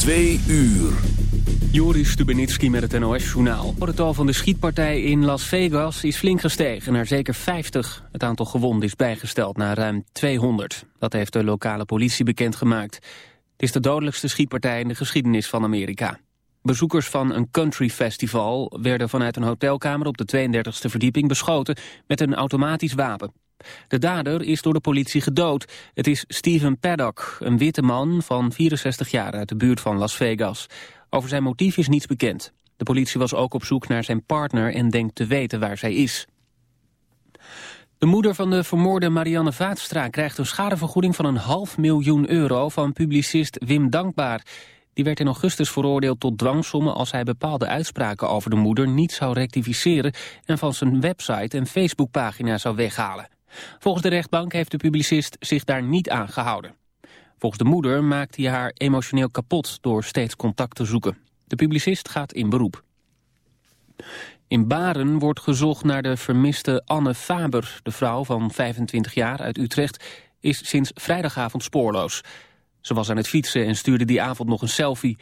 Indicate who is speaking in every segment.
Speaker 1: Twee uur.
Speaker 2: Joris Stubenitski met het NOS-journaal. Het aantal van de schietpartij in Las Vegas is flink gestegen naar zeker 50. Het aantal gewonden is bijgesteld naar ruim 200. Dat heeft de lokale politie bekendgemaakt. Het is de dodelijkste schietpartij in de geschiedenis van Amerika. Bezoekers van een country festival werden vanuit een hotelkamer op de 32e verdieping beschoten met een automatisch wapen. De dader is door de politie gedood. Het is Steven Paddock, een witte man van 64 jaar uit de buurt van Las Vegas. Over zijn motief is niets bekend. De politie was ook op zoek naar zijn partner en denkt te weten waar zij is. De moeder van de vermoorde Marianne Vaatstra krijgt een schadevergoeding van een half miljoen euro van publicist Wim Dankbaar. Die werd in augustus veroordeeld tot dwangsommen als hij bepaalde uitspraken over de moeder niet zou rectificeren en van zijn website en Facebookpagina zou weghalen. Volgens de rechtbank heeft de publicist zich daar niet aan gehouden. Volgens de moeder maakt hij haar emotioneel kapot door steeds contact te zoeken. De publicist gaat in beroep. In Baren wordt gezocht naar de vermiste Anne Faber. De vrouw van 25 jaar uit Utrecht is sinds vrijdagavond spoorloos. Ze was aan het fietsen en stuurde die avond nog een selfie.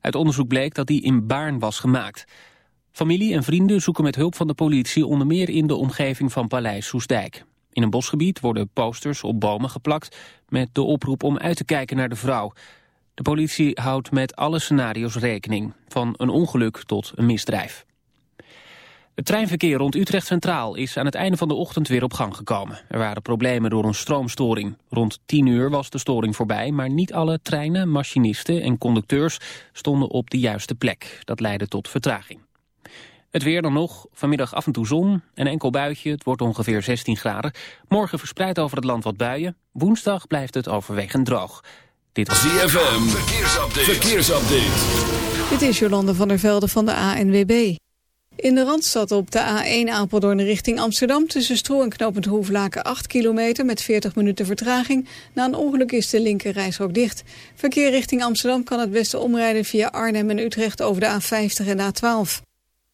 Speaker 2: Uit onderzoek bleek dat die in Baarn was gemaakt. Familie en vrienden zoeken met hulp van de politie onder meer in de omgeving van Paleis Soesdijk. In een bosgebied worden posters op bomen geplakt met de oproep om uit te kijken naar de vrouw. De politie houdt met alle scenario's rekening, van een ongeluk tot een misdrijf. Het treinverkeer rond Utrecht Centraal is aan het einde van de ochtend weer op gang gekomen. Er waren problemen door een stroomstoring. Rond 10 uur was de storing voorbij, maar niet alle treinen, machinisten en conducteurs stonden op de juiste plek. Dat leidde tot vertraging. Het weer dan nog, vanmiddag af en toe zon, een enkel buitje, het wordt ongeveer 16 graden. Morgen verspreid over het land wat buien, woensdag blijft het overwegend droog.
Speaker 1: Dit is ZFM, verkeersupdate. verkeersupdate.
Speaker 3: Dit is Jolande van der Velde van de ANWB. In de Randstad op de A1 Apeldoorn richting Amsterdam... tussen Stroe en Knopend Hoeflaken 8 kilometer met 40 minuten vertraging. Na een ongeluk is de linker ook dicht. Verkeer richting Amsterdam kan het beste omrijden via Arnhem en Utrecht... over de A50 en de A12.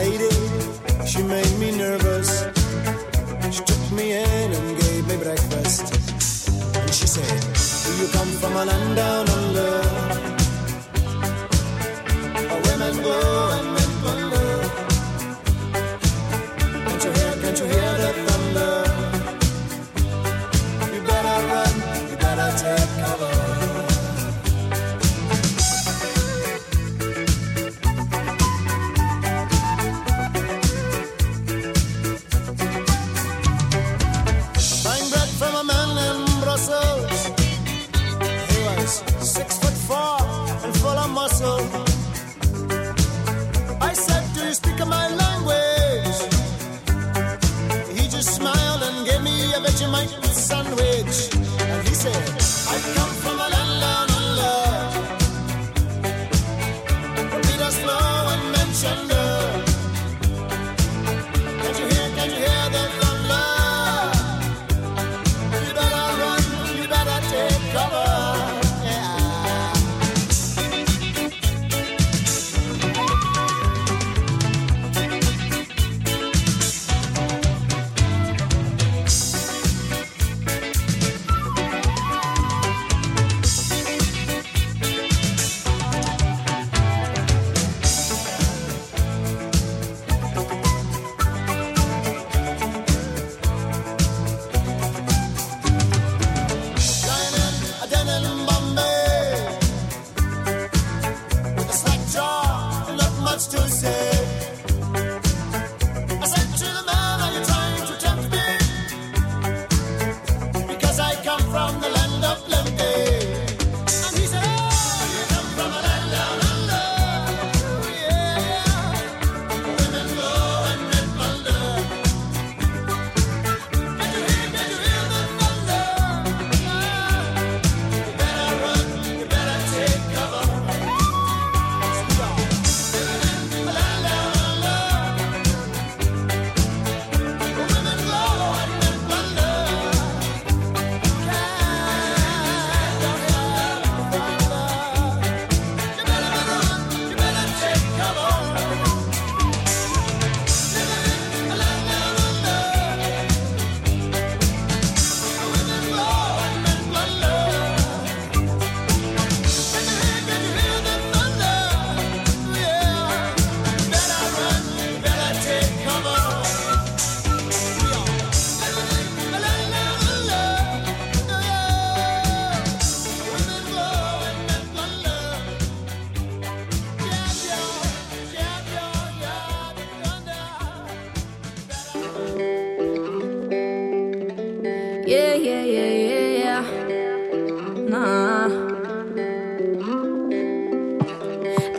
Speaker 4: Lady,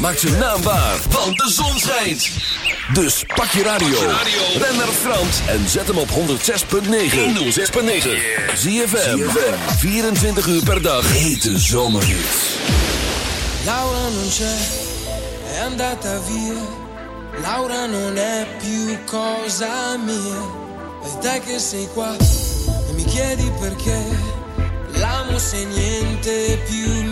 Speaker 1: Maak ze naambaar, want de zon schijnt. Dus pak je radio. Ben naar Frans en zet hem op 106.9. 106.9. Zie je 24 uur per dag. Hete zomerhits.
Speaker 5: Laura non c'è, è andata via. Laura non è più cosa mia. E che sei qua e mi chiedi perché. L'amo se niente più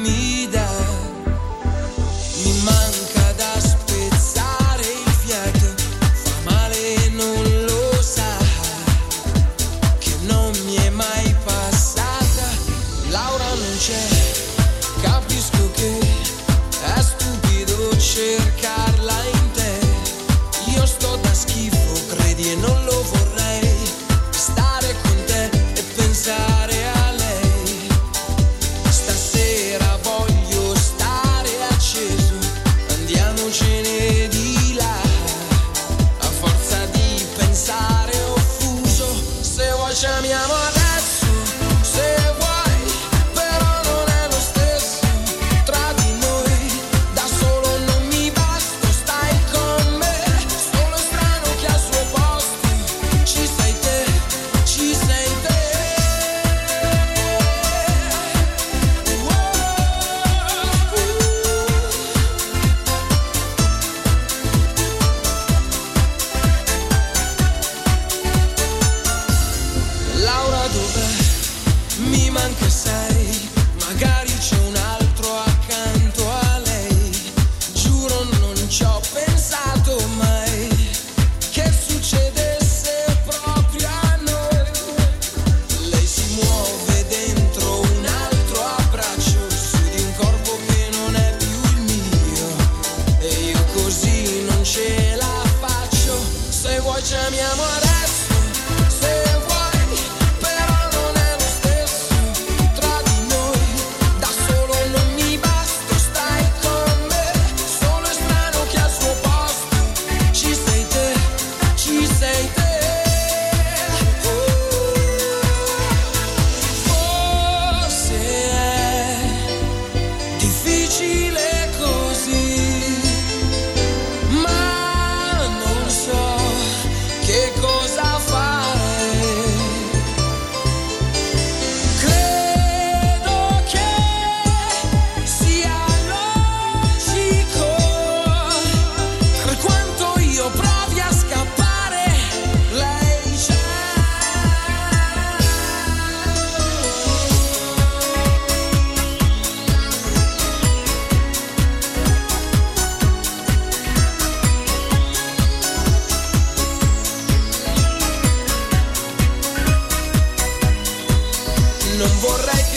Speaker 5: non vorrei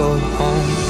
Speaker 6: go home.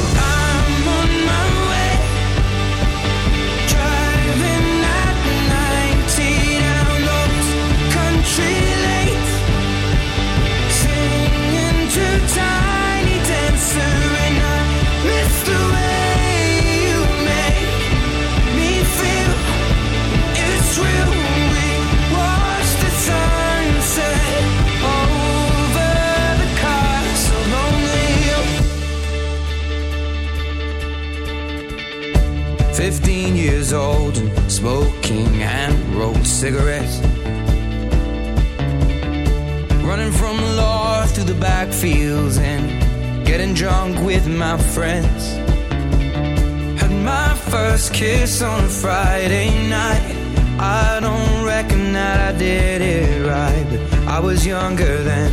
Speaker 6: I was younger then.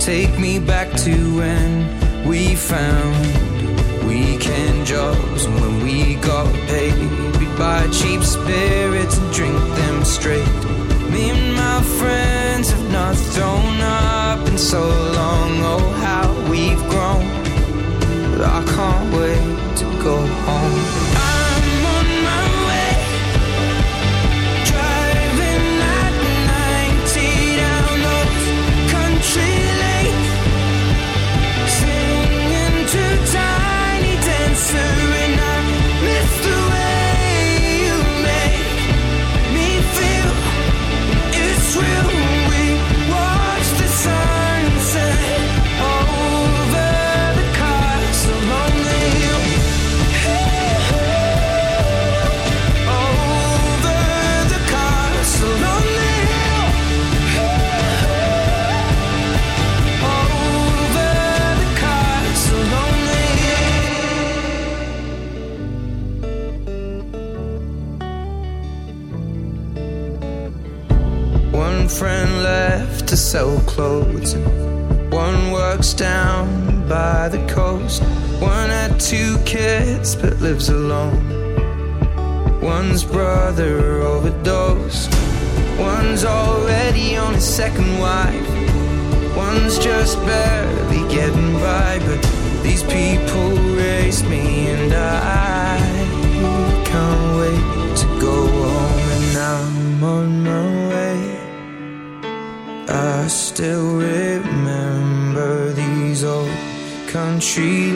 Speaker 6: Take me back to when we found weekend jobs and when we got paid. We'd buy cheap spirits and drink them straight. Me and my friends have not thrown up in so long. Oh, how we've grown. But I can't wait to go home. by the coast. One had two kids but lives alone. One's brother overdosed. One's already on his second wife. One's just barely getting by, but these people raised me and I can't wait to go home and I'm on my way. I still really
Speaker 7: tree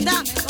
Speaker 8: ん
Speaker 7: だ。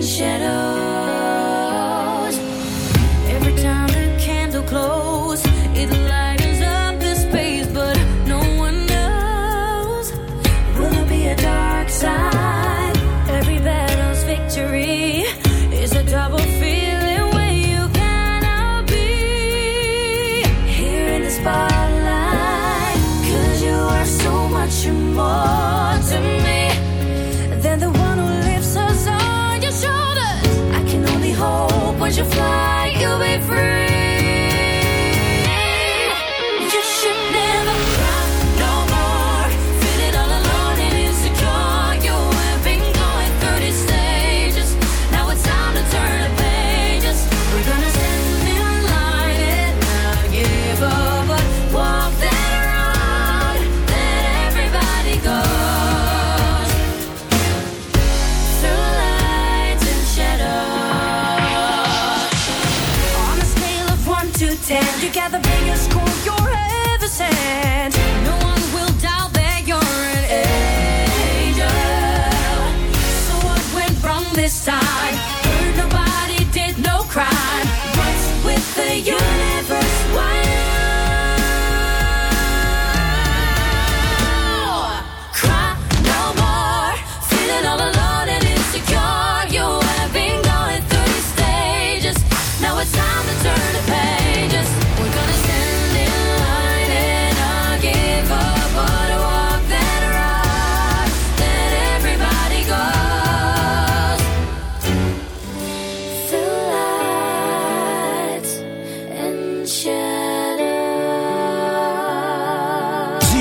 Speaker 9: shadow. together.